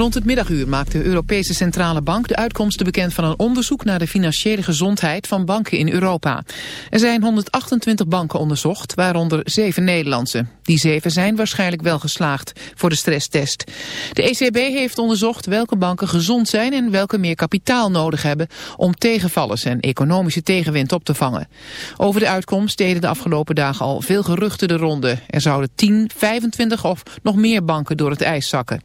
Rond het middaguur maakt de Europese Centrale Bank de uitkomsten bekend van een onderzoek naar de financiële gezondheid van banken in Europa. Er zijn 128 banken onderzocht, waaronder zeven Nederlandse. Die zeven zijn waarschijnlijk wel geslaagd voor de stresstest. De ECB heeft onderzocht welke banken gezond zijn en welke meer kapitaal nodig hebben om tegenvallers en economische tegenwind op te vangen. Over de uitkomst deden de afgelopen dagen al veel geruchten de ronde. Er zouden 10, 25 of nog meer banken door het ijs zakken.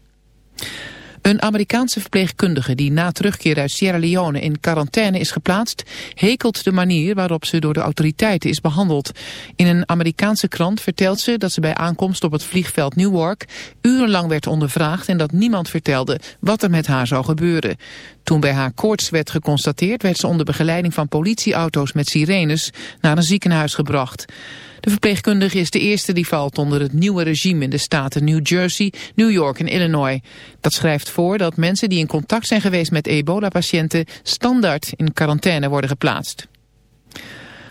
Een Amerikaanse verpleegkundige die na terugkeer uit Sierra Leone in quarantaine is geplaatst, hekelt de manier waarop ze door de autoriteiten is behandeld. In een Amerikaanse krant vertelt ze dat ze bij aankomst op het vliegveld Newark urenlang werd ondervraagd en dat niemand vertelde wat er met haar zou gebeuren. Toen bij haar koorts werd geconstateerd werd ze onder begeleiding van politieauto's met sirenes naar een ziekenhuis gebracht. De verpleegkundige is de eerste die valt onder het nieuwe regime in de staten New Jersey, New York en Illinois. Dat schrijft voor dat mensen die in contact zijn geweest met ebola-patiënten standaard in quarantaine worden geplaatst.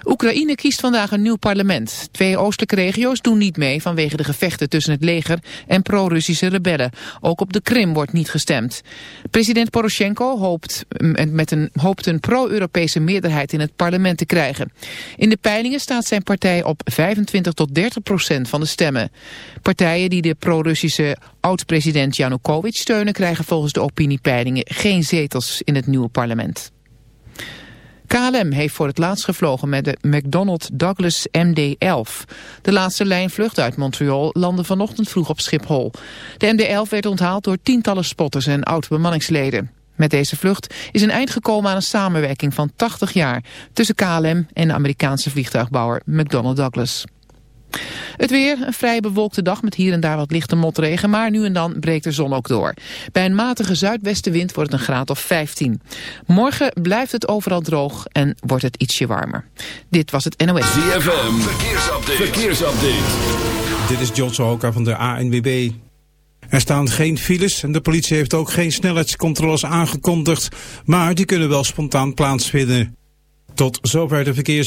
Oekraïne kiest vandaag een nieuw parlement. Twee oostelijke regio's doen niet mee vanwege de gevechten tussen het leger en pro-Russische rebellen. Ook op de Krim wordt niet gestemd. President Poroshenko hoopt, met een, een pro-Europese meerderheid in het parlement te krijgen. In de peilingen staat zijn partij op 25 tot 30 procent van de stemmen. Partijen die de pro-Russische oud-president Yanukovych steunen krijgen volgens de opiniepeilingen geen zetels in het nieuwe parlement. KLM heeft voor het laatst gevlogen met de McDonnell Douglas MD-11. De laatste lijnvlucht uit Montreal landde vanochtend vroeg op Schiphol. De MD-11 werd onthaald door tientallen spotters en oud-bemanningsleden. Met deze vlucht is een eind gekomen aan een samenwerking van 80 jaar... tussen KLM en de Amerikaanse vliegtuigbouwer McDonnell Douglas. Het weer, een vrij bewolkte dag met hier en daar wat lichte motregen, maar nu en dan breekt de zon ook door. Bij een matige zuidwestenwind wordt het een graad of 15. Morgen blijft het overal droog en wordt het ietsje warmer. Dit was het NOS. ZFM, verkeersupdate. verkeersupdate. Dit is John Sohoka van de ANWB. Er staan geen files en de politie heeft ook geen snelheidscontroles aangekondigd, maar die kunnen wel spontaan plaatsvinden. Tot zover de verkeers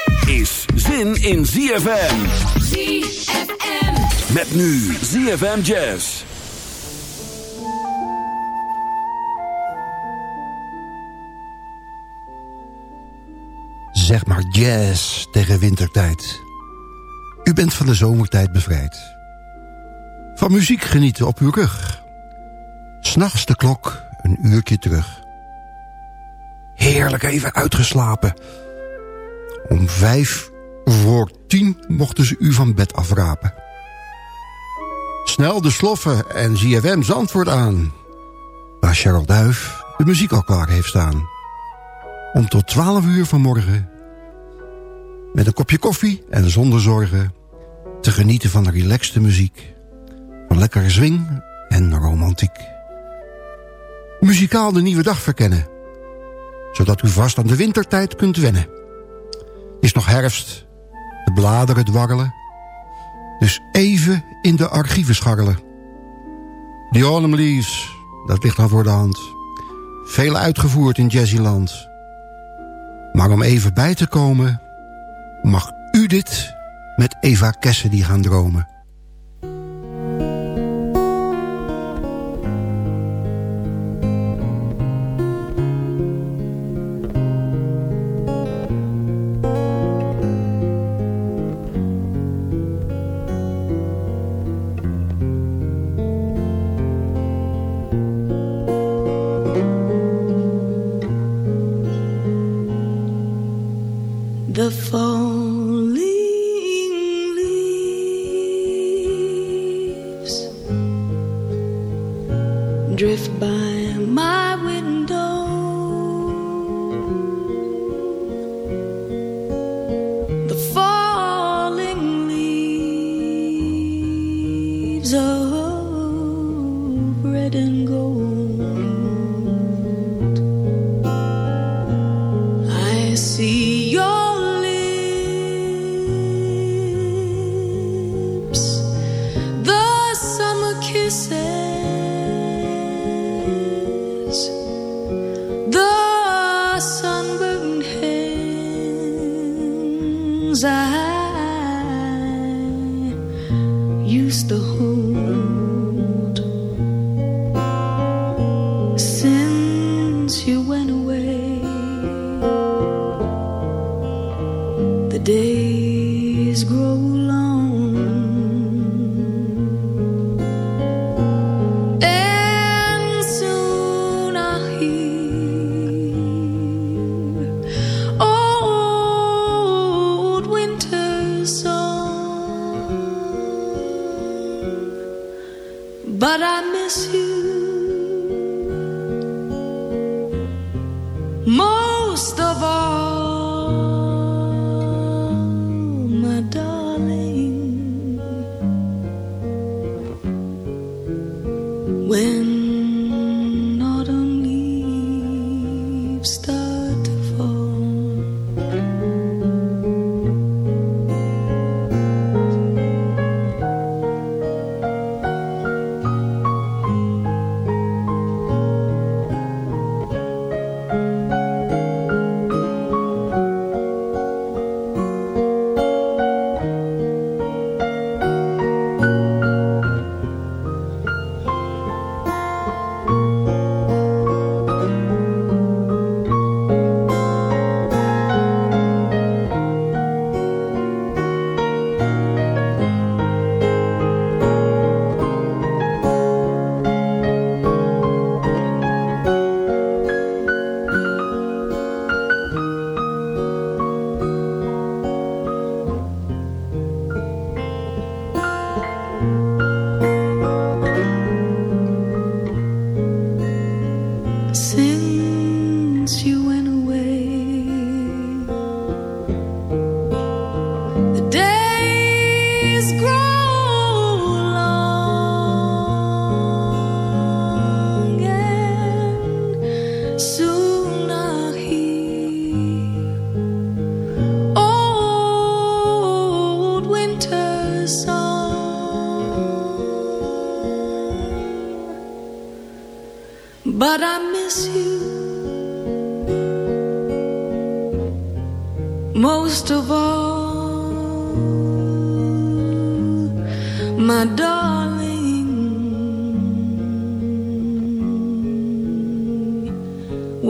Is zin in ZFM. ZFM. Met nu ZFM Jazz. Zeg maar jazz tegen wintertijd. U bent van de zomertijd bevrijd. Van muziek genieten op uw rug. S'nachts de klok een uurtje terug. Heerlijk even uitgeslapen om vijf voor tien mochten ze u van bed afrapen. Snel de sloffen en ZFM Zandvoort aan. Waar Cheryl Duif de muziek al klaar heeft staan. om tot 12 uur vanmorgen... met een kopje koffie en zonder zorgen... te genieten van relaxte muziek... van lekkere swing en romantiek. Muzikaal de nieuwe dag verkennen... zodat u vast aan de wintertijd kunt wennen. Is nog herfst, de bladeren dwarrelen... dus even in de archieven scharrelen. The Autumn Leaves, dat ligt dan voor de hand... Veel uitgevoerd in Jazzyland. Maar om even bij te komen... mag u dit met Eva Cassidy gaan dromen.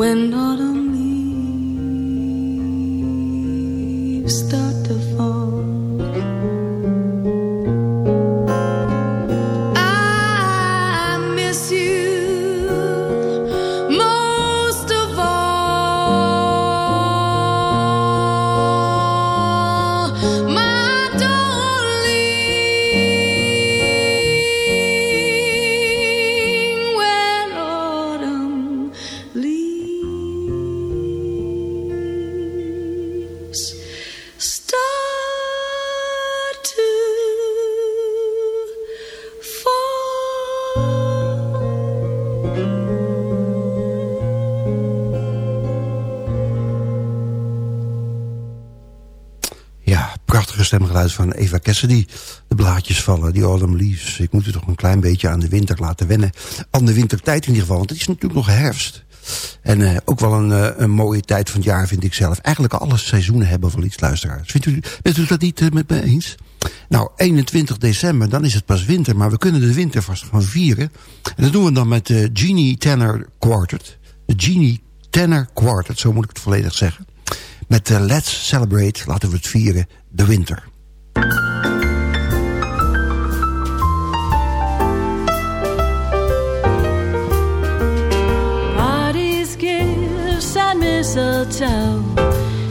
When autumn stemgeluid van Eva Cassidy. De blaadjes vallen, die autumn leaves. Ik moet u toch een klein beetje aan de winter laten wennen. Aan de wintertijd in ieder geval, want het is natuurlijk nog herfst. En uh, ook wel een, uh, een mooie tijd van het jaar vind ik zelf. Eigenlijk alle seizoenen hebben wel iets luisteraars. Vindt u, bent u dat niet uh, met me eens? Nou, 21 december, dan is het pas winter. Maar we kunnen de winter vast gaan vieren. En dat doen we dan met de Genie Tenor Quartet. De Genie Tenor Quartet, zo moet ik het volledig zeggen. Met Let's Celebrate, laten we het vieren, de winter. Parties, gifts and mistletoe.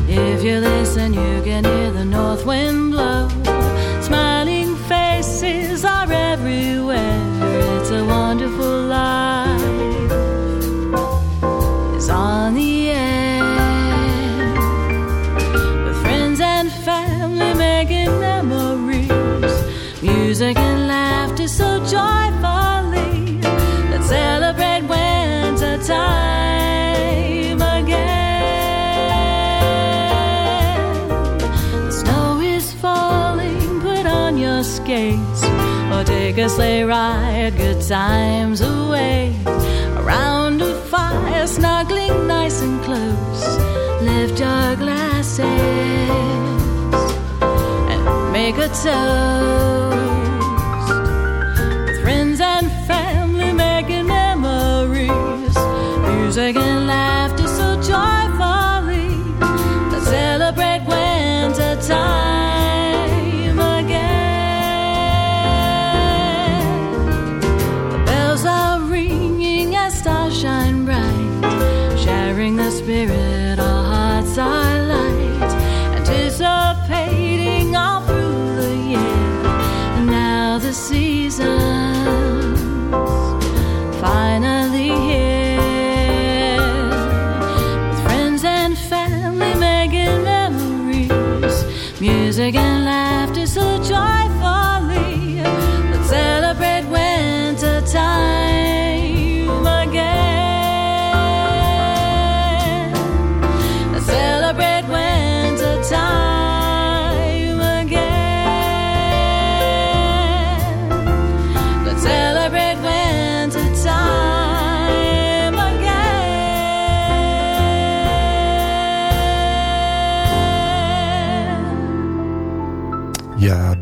If you listen, you can hear the north wind blow. And laughter so joyfully. Let's celebrate winter time again. The snow is falling, put on your skates. Or take a sleigh ride, good times away. Around a fire, snuggling nice and close. Lift your glasses and make a toast. Music and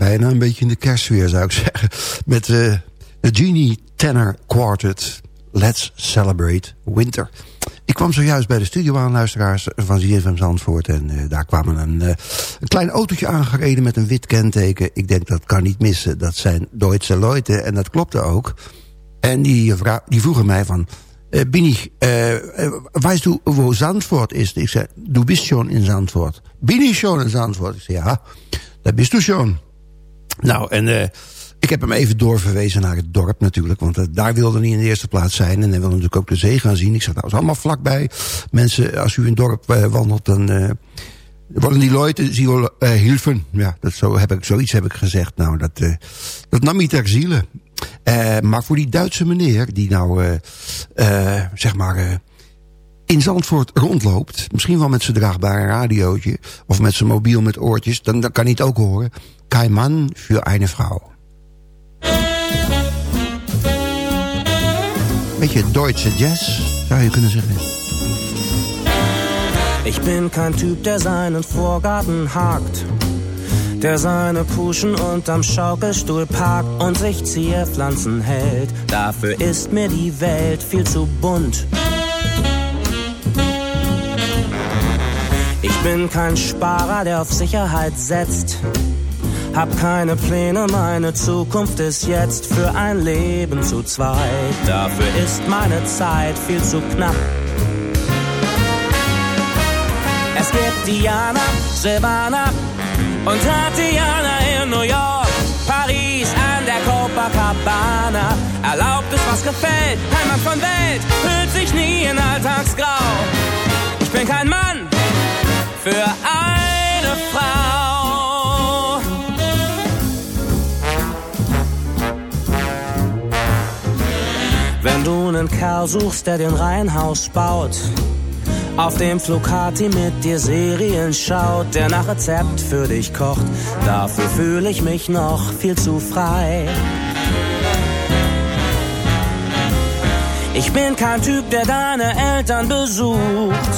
bijna een beetje in de kerstsfeer zou ik zeggen. Met uh, de Genie Tenor Quartet. Let's Celebrate Winter. Ik kwam zojuist bij de studio aan, luisteraars van ZFM Zandvoort. En uh, daar kwam een, uh, een klein autootje aangereden met een wit kenteken. Ik denk dat kan niet missen. Dat zijn Duitse Leute. En dat klopte ook. En die, die vroegen mij van... Uh, bin ich, weißt du, wo Zandvoort is? Ik zei, du bist schon in Zandvoort. Bin ich schon in Zandvoort? Ik zei, ja, daar bist du schon. Nou, en uh, ik heb hem even doorverwezen naar het dorp natuurlijk. Want uh, daar wilde hij in de eerste plaats zijn. En hij wilde natuurlijk ook de zee gaan zien. Ik zeg, nou, is allemaal vlakbij. Mensen, als u in het dorp uh, wandelt, dan worden die Leute sie helfen. Ja, dat zo heb ik, zoiets heb ik gezegd. Nou, dat, dat nam niet ter ziele. maar voor die Duitse meneer, die nou, zeg maar in Zandvoort rondloopt... misschien wel met zijn draagbare radiootje... of met zijn mobiel met oortjes... dan, dan kan hij het ook horen. Kein Mann für eine Frau. Beetje Duitse jazz, zou je kunnen zeggen. Ich bin kein Typ, der seinen Vorgarten hakt. Der seine Puschen unterm Schaukelstuhl parkt und sich Zierpflanzen hält. Dafür ist mir die Welt viel zu bunt. Ich bin kein Sparer, der auf Sicherheit setzt. Hab keine Pläne, meine Zukunft ist jetzt für ein Leben zu zweit. Dafür ist meine Zeit viel zu knapp. Es gibt Diana, Silvana und Tatiana in New York, Paris an der Copacabana. Erlaubt es, was gefällt, kein Mann von Welt hüllt sich nie in Alltagsgrau. Ich bin kein Mann für eine einen Kerl suchst, der den Reihenhaus baut Auf dem Flugati mit dir Serien schaut, der nach Rezept für dich kocht. Dafür fühle ich mich noch viel zu frei. Ich bin kein Typ, der deine Eltern besucht,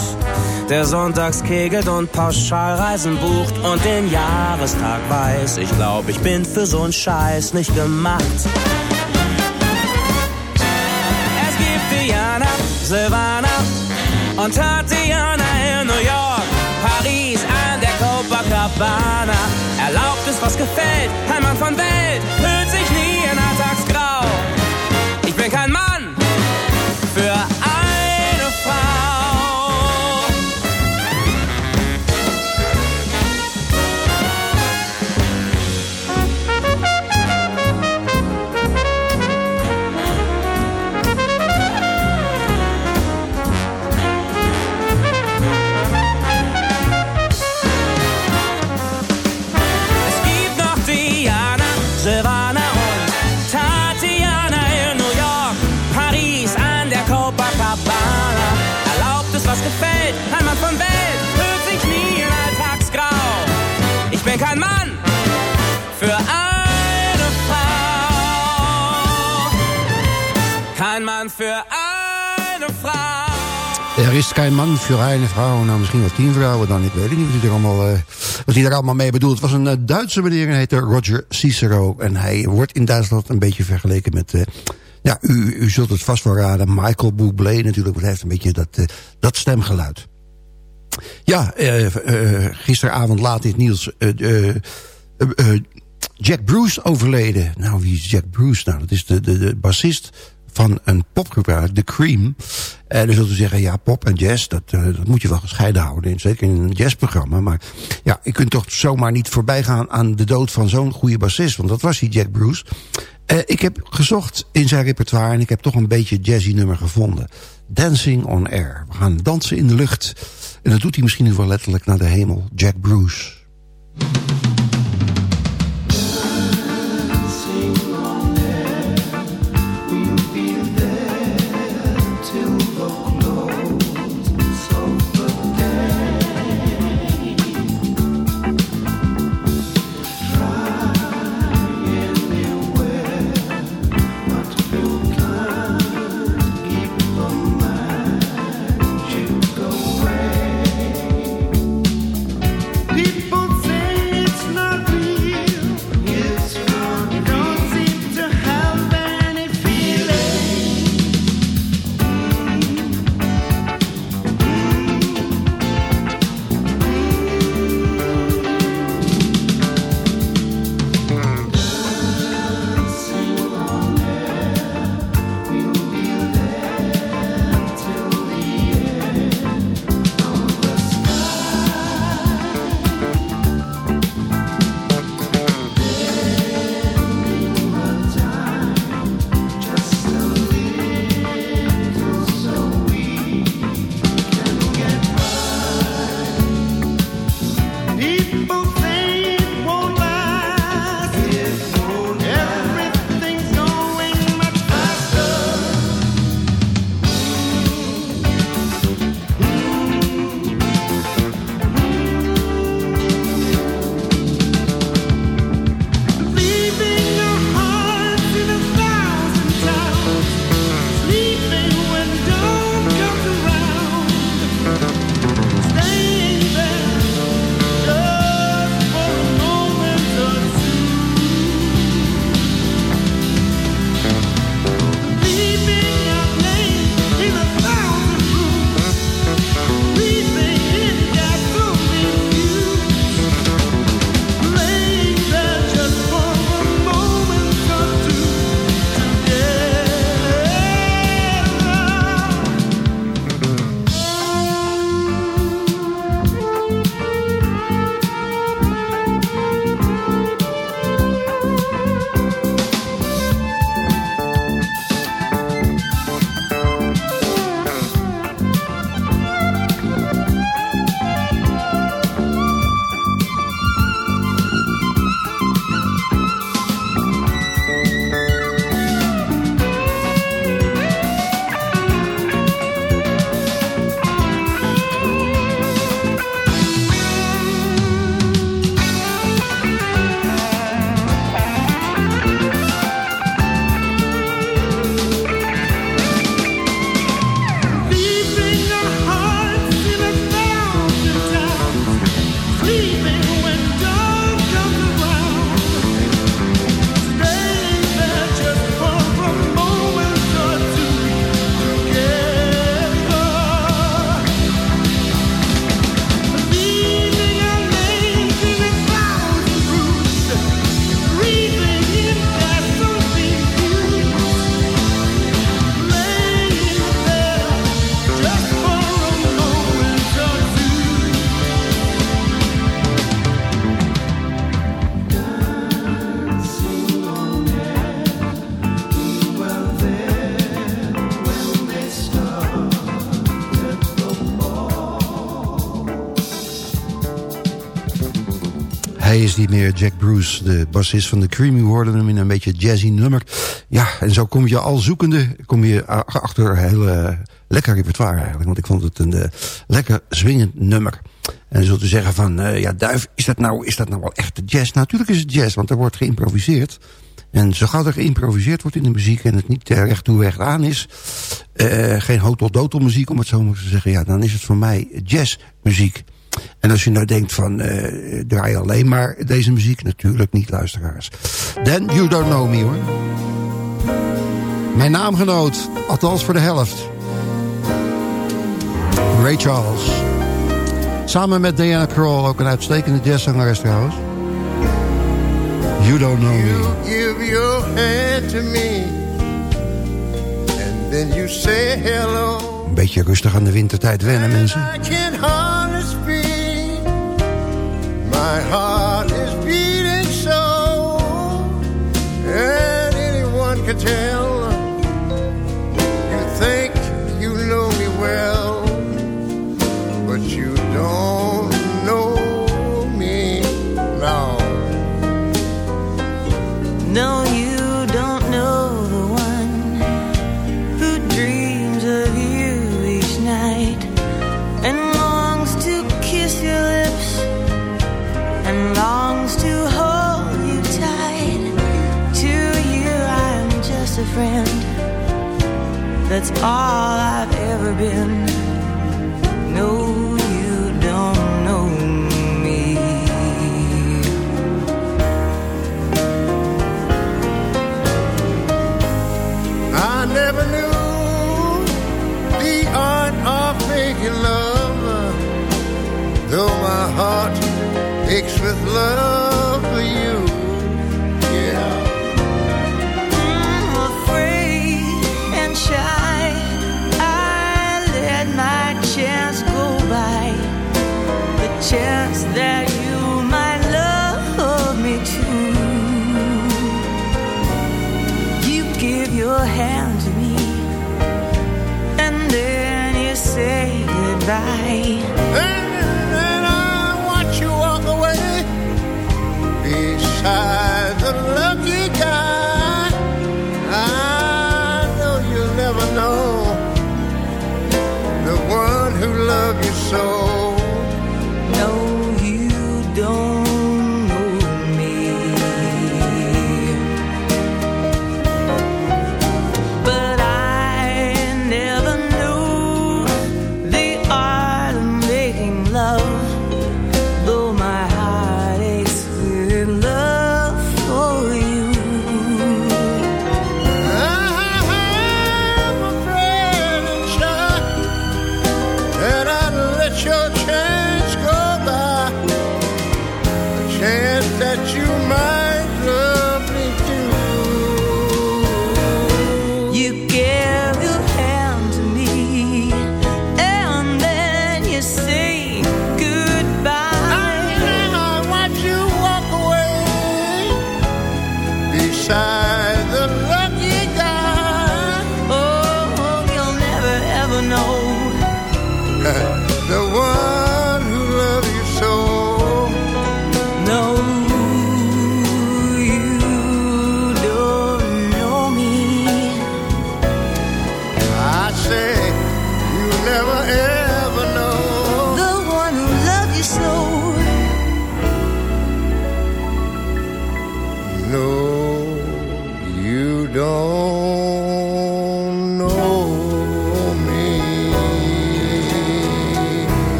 der sonntags kegelt und Pauschalreisen bucht und den Jahrestag weiß. Ich glaube, ich bin für so'n Scheiß nicht gemacht. Silvana und Tatiana in New York, Paris an der Copacabana. Erlaubt es, was gefällt, Mann von Welt, hüllt Er is geen man voor een vrouw. Nou, misschien wel tien vrouwen dan. Ik weet niet wat hij er allemaal, eh, allemaal mee bedoelt. Het was een eh, Duitse meneer en heette Roger Cicero. En hij wordt in Duitsland een beetje vergeleken met... eh, ja, u, u zult het vast wel raden. Michael Bublé natuurlijk. Want hij heeft een beetje dat, dat stemgeluid. Ja, gisteravond laat eh, eh, Jack Bruce overleden. Nou, wie is Jack Bruce? Nou, dat is de, de, de bassist van een popgroep, The Cream. En dan zult u zeggen, ja, pop en jazz, dat, eh, dat moet je wel gescheiden houden. Zeker in een jazzprogramma. Maar ja, je kunt toch zomaar niet voorbij gaan aan de dood van zo'n goede bassist. Want dat was die Jack Bruce. Eh, ik heb gezocht in zijn repertoire en ik heb toch een beetje jazzy nummer gevonden. Dancing on Air. We gaan dansen in de lucht. En dat doet hij misschien wel letterlijk naar de hemel. Jack Bruce. Jack Bruce, de bassist van de Creamy. Hem in een beetje jazzy nummer. Ja, en zo kom je al zoekende kom je achter een heel uh, lekker repertoire eigenlijk. Want ik vond het een uh, lekker swingend nummer. En dan zult u zeggen van, uh, ja Duif, is dat, nou, is dat nou wel echt jazz? Nou, natuurlijk is het jazz, want er wordt geïmproviseerd. En zo gauw er geïmproviseerd wordt in de muziek... en het niet recht toe recht aan is... Uh, geen hotel muziek om het zo maar te zeggen... ja, dan is het voor mij jazzmuziek. En als je nou denkt van, uh, draai alleen maar deze muziek... natuurlijk niet, luisteraars. Then You Don't Know Me, hoor. Mijn naamgenoot, althans voor de helft. Ray Charles. Samen met Diana Krall, ook een uitstekende jazzzangeres trouwens. You don't know me. Give your hand to me. And then you say hello. Een beetje rustig aan de wintertijd wennen, mensen. Is tell.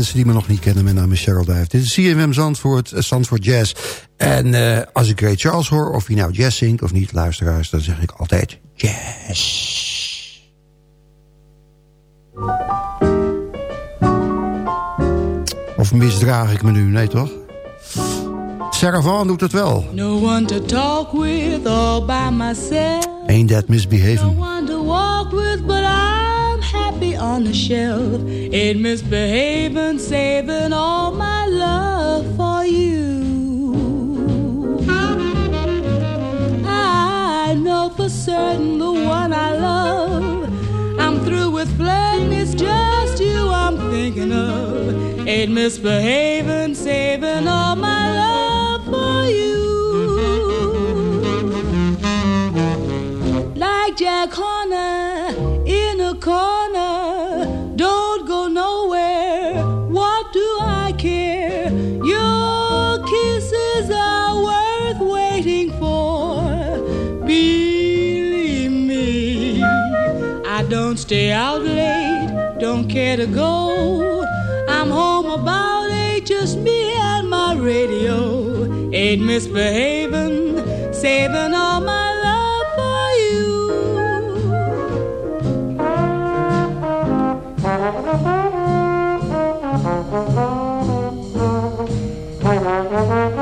Mensen die me nog niet kennen, mijn naam is Cheryl Duif. Dit is CMM Zandvoort, uh, Zandvoort Jazz. En uh, als ik Ray Charles hoor, of hij nou jazz zingt of niet, luisteraars... dan zeg ik altijd jazz. Of misdraag ik me nu? Nee, toch? Sarah Vaughan doet het wel. No one to talk with all by myself. Ain't that misbehaving? No on the shelf. Ain't misbehaving, saving all my love for you. I know for certain the one I love. I'm through with flirting, it's just you I'm thinking of. Ain't misbehaving, saving all my love out late, don't care to go. I'm home about eight, just me and my radio. Ain't misbehaving, saving all my love for you.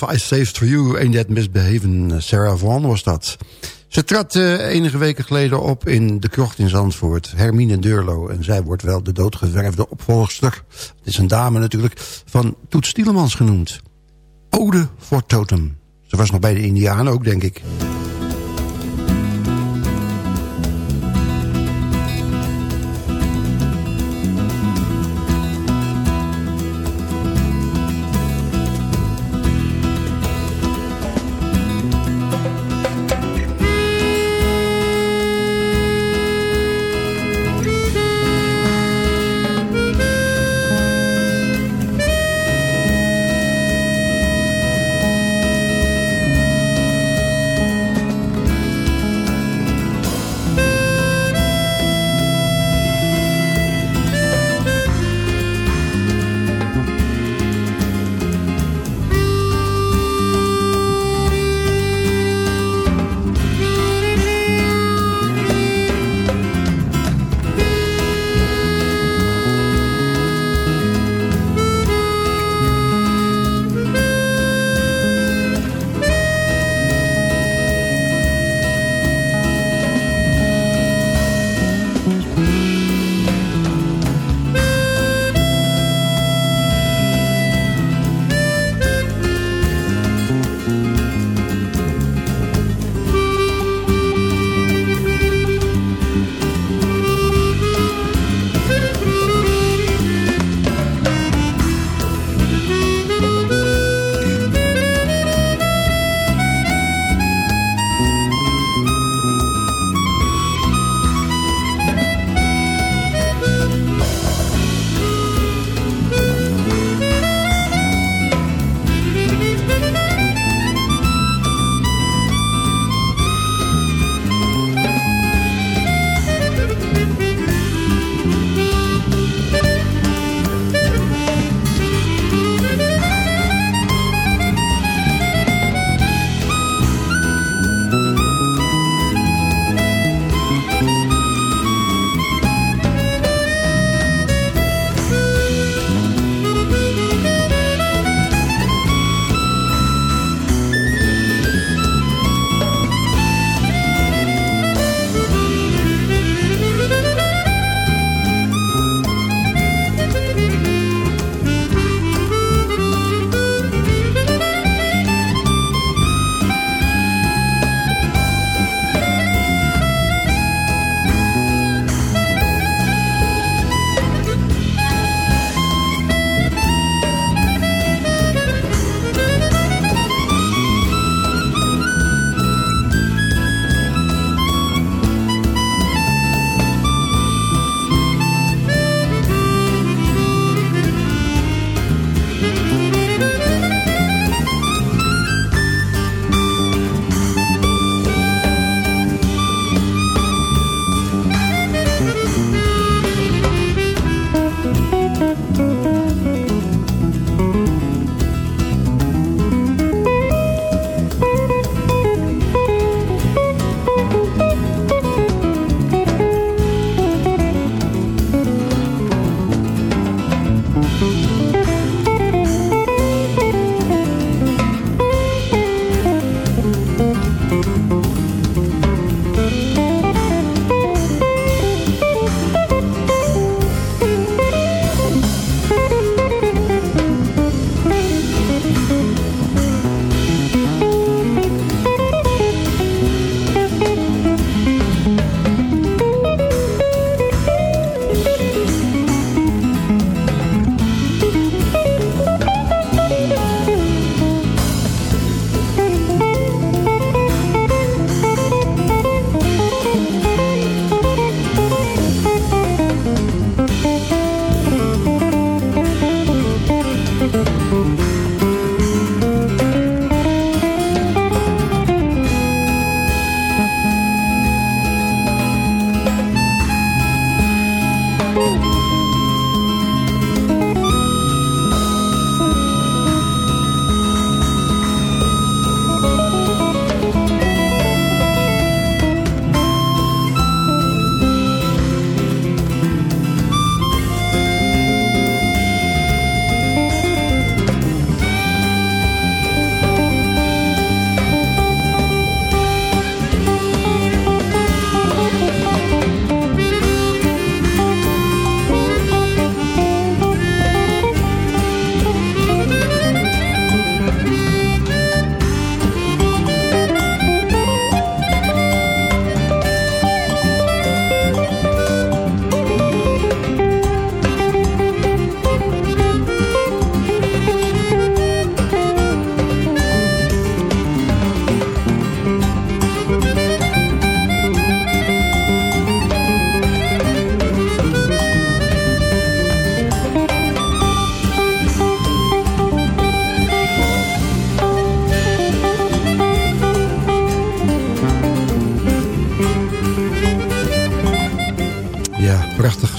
I Saved For You, Ain't That Misbehaven. Sarah Vaughan was dat. Ze trad eh, enige weken geleden op in de krocht in Zandvoort. Hermine Deurlo. En zij wordt wel de doodgeverfde opvolgster. Het is een dame natuurlijk. Van Toet Stielemans genoemd. Ode voor Totem. Ze was nog bij de Indianen ook, denk ik.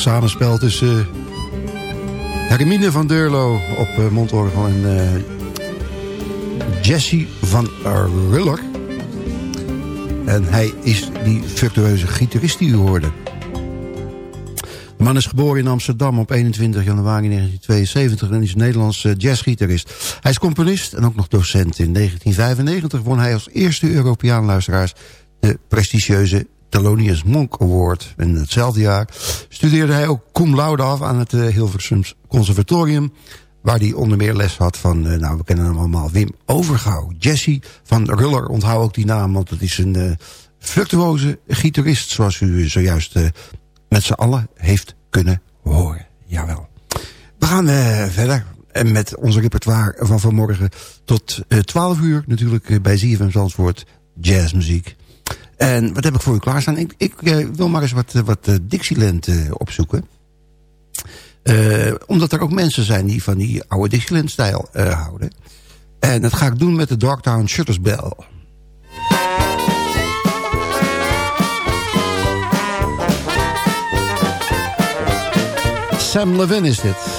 Samenspel tussen uh, Hermine van Deurlo op uh, mondorgel en uh, Jesse van Ruller. En hij is die virtueuze gitarist die u hoorde. De man is geboren in Amsterdam op 21 januari 1972 en is een Nederlands jazzgitarist. Hij is componist en ook nog docent. In 1995 won hij als eerste Europeaan luisteraars de prestigieuze Thelonious Monk Award. In hetzelfde jaar studeerde hij ook cum laude af aan het uh, Hilversums Conservatorium... waar hij onder meer les had van, uh, nou we kennen hem allemaal, Wim Overgouw. Jesse van Ruller, onthoud ook die naam, want het is een uh, virtuoze gitarist... zoals u zojuist met z'n allen heeft kunnen horen. Jawel. We gaan verder met ons repertoire van vanmorgen tot 12 uur natuurlijk bij ZFM Zandvoort jazzmuziek. En wat heb ik voor u klaarstaan? Ik, ik uh, wil maar eens wat, wat uh, Dixieland opzoeken. omdat er ook mensen zijn die van die oude Dixieland-stijl houden. En dat ga ik doen met de Dogtown Shutters Bell. Sam Levin is dit.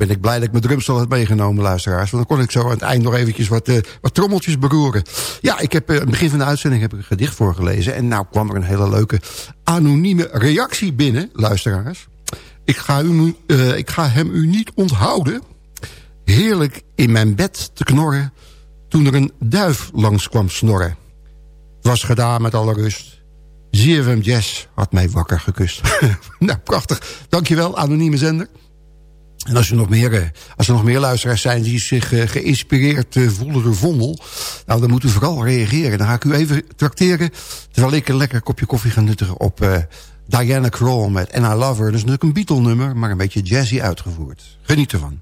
Ben ik blij dat ik mijn drumstel had meegenomen, luisteraars. Want dan kon ik zo aan het eind nog eventjes wat, uh, wat trommeltjes beroeren. Ja, ik heb aan het begin van de uitzending heb ik een gedicht voorgelezen. En nou kwam er een hele leuke anonieme reactie binnen, luisteraars. Ik ga, u, uh, ik ga hem u niet onthouden. Heerlijk in mijn bed te knorren toen er een duif langs kwam snorren. Was gedaan met alle rust. ZFM Jazz had mij wakker gekust. nou, prachtig. Dankjewel, anonieme zender. En als er nog meer, eh, als er nog meer luisteraars zijn die zich uh, geïnspireerd uh, voelen door Vondel... nou, dan moet u vooral reageren. Dan ga ik u even trakteren... terwijl ik een lekker kopje koffie ga nuttigen op Diana Krall met And I Love. Dat is natuurlijk een Beatle-nummer, maar een beetje jazzy uitgevoerd. Geniet ervan.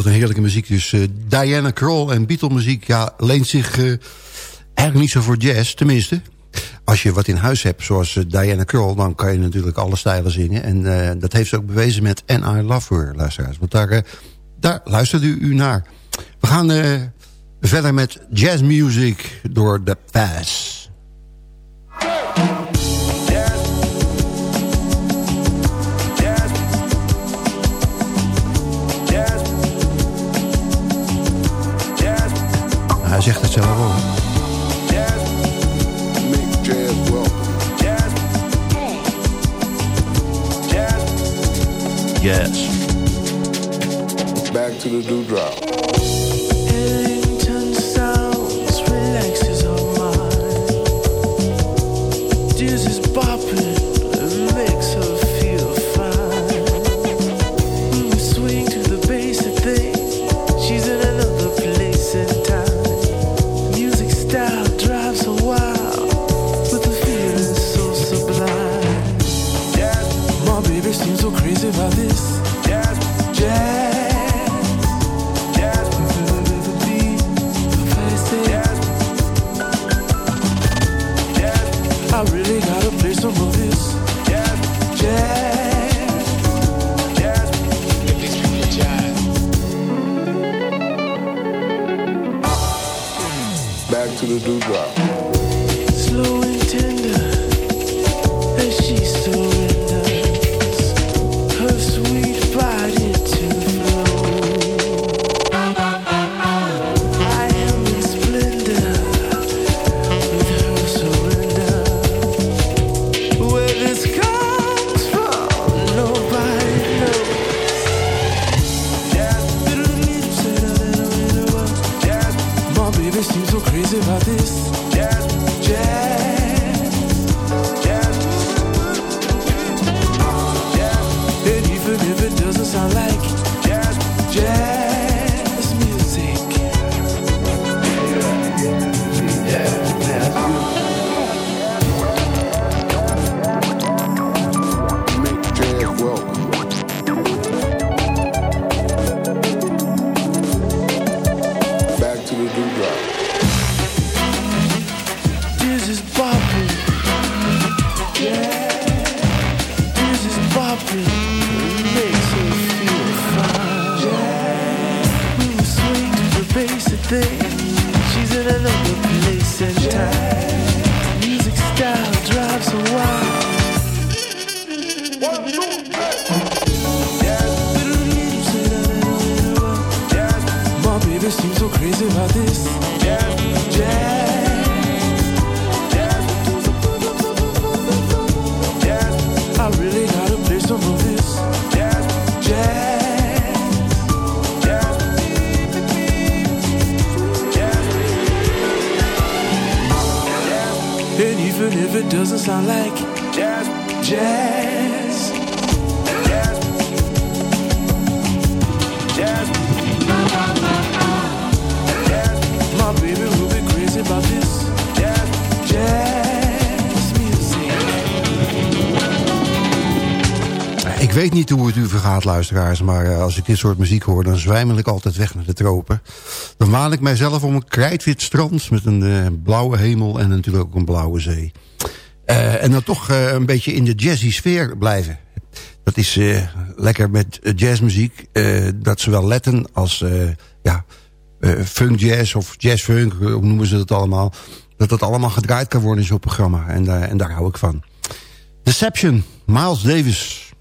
Wat een heerlijke muziek. Dus uh, Diana Kroll en Beatle muziek ja, leent zich uh, eigenlijk niet zo voor jazz. Tenminste, als je wat in huis hebt, zoals uh, Diana Kroll... dan kan je natuurlijk alle stijlen zingen. En dat heeft ze ook bewezen met And I Love Her, luisteraars. Want daar, daar luistert u, u naar. We gaan verder met jazzmuzic door The Pass. Hij zegt het zelf ook. Yes. Back to the dewdrop. Weet vergaat, luisteraars... maar eh, als ik dit soort muziek hoor, dan zwijmel ik altijd weg naar de tropen. Dan waan ik mijzelf om een krijtwit strand... met een uh, blauwe hemel en natuurlijk ook een blauwe zee. Uh, en dan toch een beetje in de jazzy sfeer blijven. Dat is lekker met jazzmuziek. dat zowel Latin als ja, funk jazz of jazz funk, hoe noemen ze dat allemaal... dat dat allemaal gedraaid kan worden in zo'n programma. En, en daar hou ik van. Deception, Miles Davis...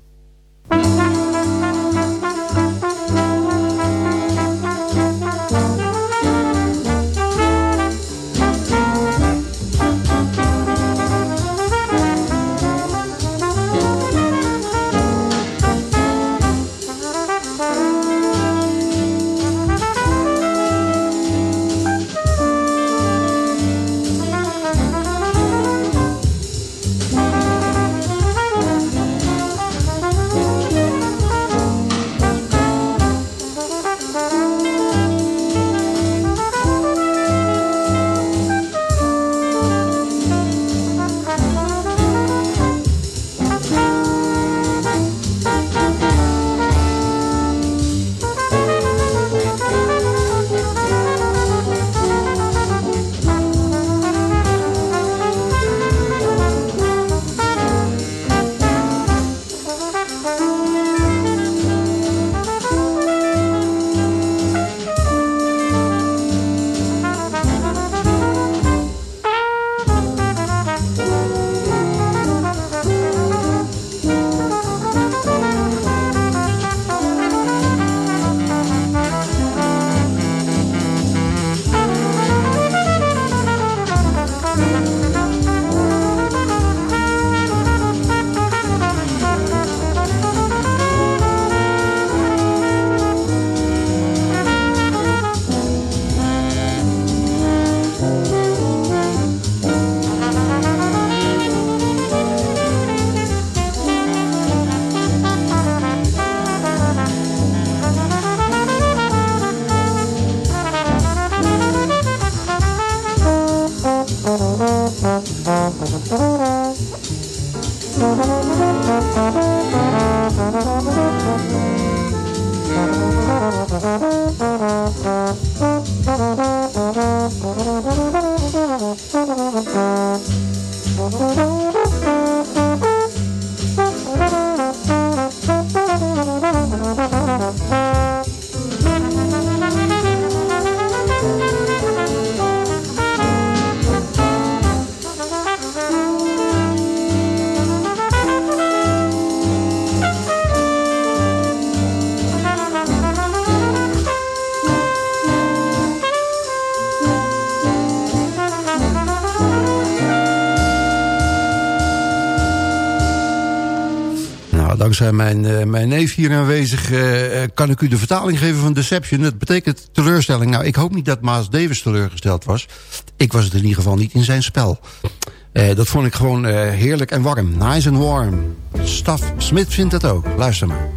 Mijn, eh, mijn neef hier aanwezig... eh, eh, kan ik u de vertaling geven van Deception. Dat betekent teleurstelling. Nou, ik hoop niet dat Maas Davis teleurgesteld was. Ik was het in ieder geval niet in zijn spel. Dat vond ik gewoon heerlijk en warm. Nice and warm. Staf Smith vindt dat ook. Luister maar.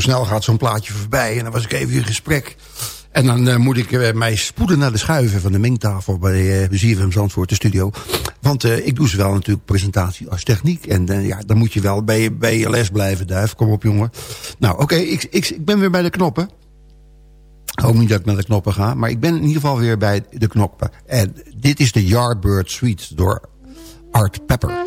Zo snel gaat zo'n plaatje voorbij. En dan was ik even in gesprek. En dan eh, moet ik eh, mij spoeden naar de schuiven van de mengtafel bij uh, ZFM Zandvoort, de studio. Want eh, ik doe ze wel natuurlijk presentatie als techniek. En eh, ja, dan moet je wel bij, bij je les blijven, duif. Kom op, jongen. Nou, oké, ik, ik, ik ben weer bij de knoppen. Ik hoop niet dat ik naar de knoppen ga. Maar ik ben in ieder geval weer bij de knoppen. En dit is de Yardbird Suite door Art Pepper.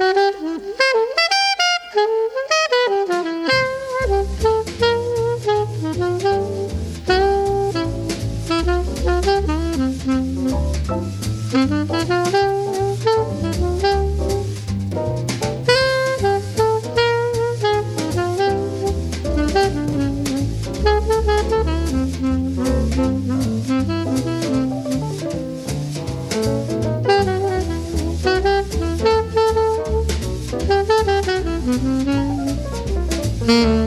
Met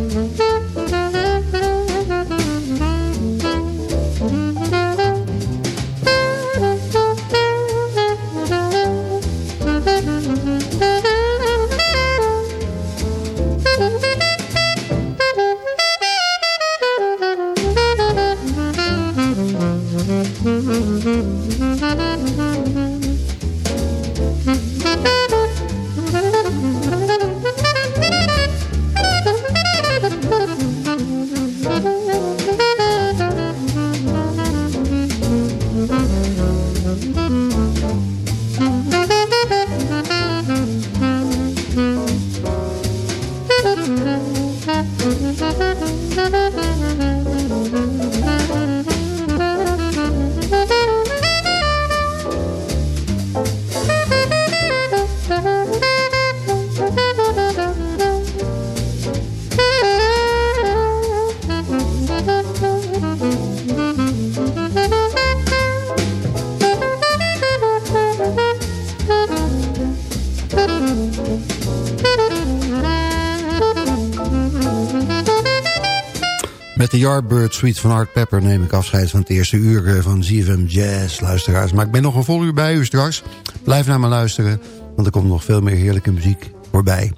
Yardbird Suite van Art Pepper neem ik afscheid van het eerste uur eh, van ZFM Jazz, luisteraars. Maar ik ben nog een vol uur bij u straks. Blijf naar me luisteren, want er komt nog veel meer heerlijke muziek voorbij.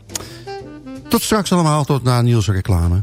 Tot straks allemaal, tot na Niels reclame.